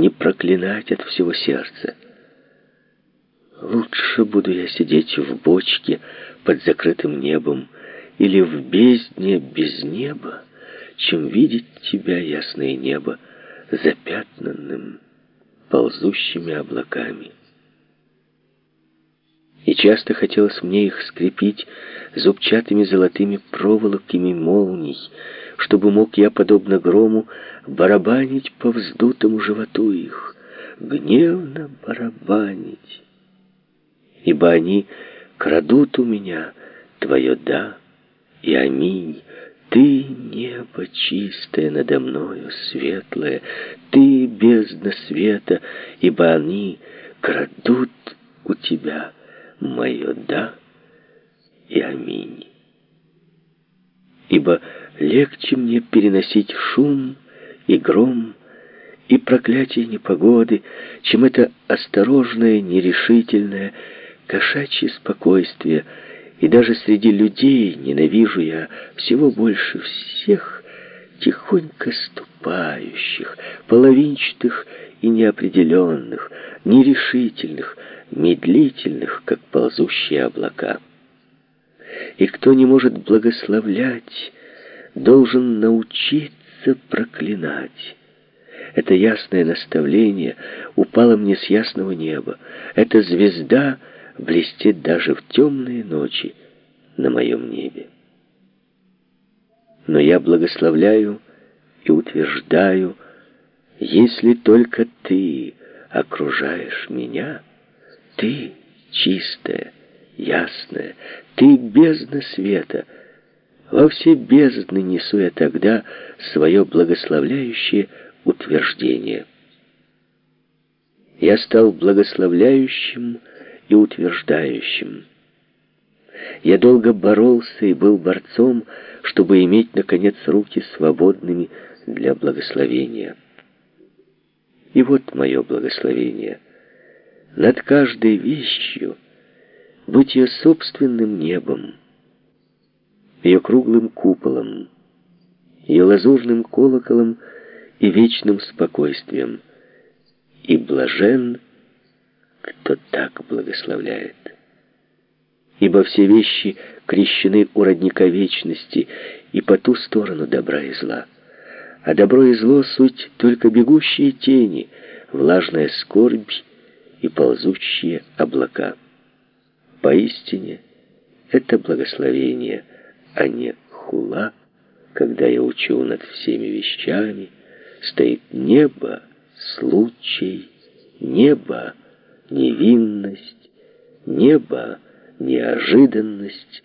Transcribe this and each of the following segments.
не проклинать от всего сердца. Лучше буду я сидеть в бочке под закрытым небом или в бездне без неба, чем видеть тебя, ясное небо, запятнанным ползущими облаками. И часто хотелось мне их скрепить зубчатыми золотыми проволоками молний, чтобы мог я, подобно грому, барабанить по вздутому животу их, гневно барабанить. Ибо они крадут у меня твое «да» и «аминь», ты небо чистое надо мною, светлое, ты бездна света, ибо они крадут у тебя мое «да» и «аминь». Ибо легче мне переносить шум и гром, и проклятие непогоды, чем это осторожное, нерешительное, кошачье спокойствие, и даже среди людей ненавижу я всего больше всех тихонько ступающих, половинчатых и неопределенных, нерешительных, медлительных, как ползущие облака. И кто не может благословлять, должен научиться проклинать. Это ясное наставление упало мне с ясного неба. Эта звезда блестит даже в темные ночи на моем небе. Но я благословляю и утверждаю, если только ты окружаешь меня, ты чистая, ясная, ты бездна света. Во все бездны несу я тогда свое благословляющее утверждение. Я стал благословляющим и утверждающим. Я долго боролся и был борцом, чтобы иметь, наконец, руки свободными для благословения. И вот мое благословение. Над каждой вещью быть ее собственным небом, ее круглым куполом, ее лазурным колоколом и вечным спокойствием. И блажен, кто так благословляет. Ибо все вещи крещены у родника вечности и по ту сторону добра и зла. А добро и зло — суть только бегущие тени, влажная скорбь и ползущие облака. Поистине, это благословение, а не хула, когда я учу над всеми вещами, стоит небо, случай, небо, невинность, небо, неожиданность,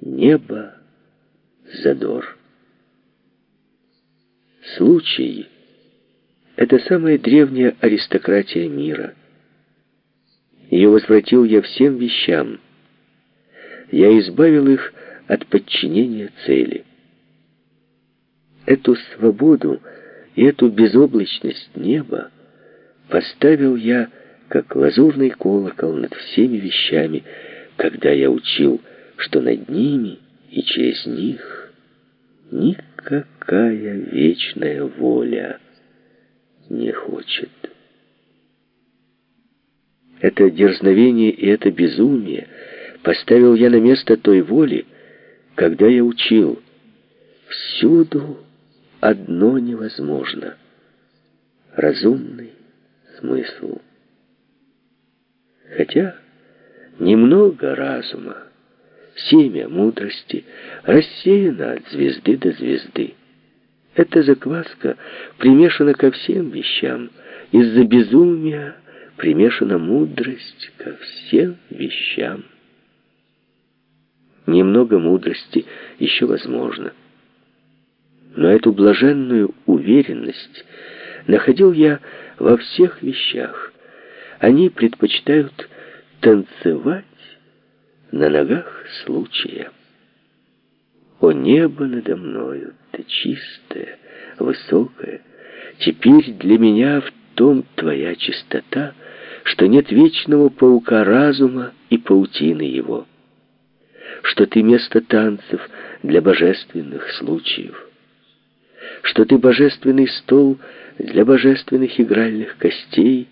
небо, задор. Случай — это самая древняя аристократия мира — ее возвратил я всем вещам. Я избавил их от подчинения цели. Эту свободу и эту безоблачность неба поставил я, как лазурный колокол над всеми вещами, когда я учил, что над ними и через них никакая вечная воля не хочет. Это дерзновение и это безумие поставил я на место той воли, когда я учил. Всюду одно невозможно. Разумный смысл. Хотя немного разума, семя мудрости рассеяно от звезды до звезды. Эта закваска примешана ко всем вещам из-за безумия, примешана мудрость ко всем вещам. Немного мудрости еще возможно. Но эту блаженную уверенность находил я во всех вещах. Они предпочитают танцевать на ногах случая. О небо надо мною, ты чистое, высокое, теперь для меня в том твоя чистота — что нет вечного паука разума и паутины его, что ты место танцев для божественных случаев, что ты божественный стол для божественных игральных костей,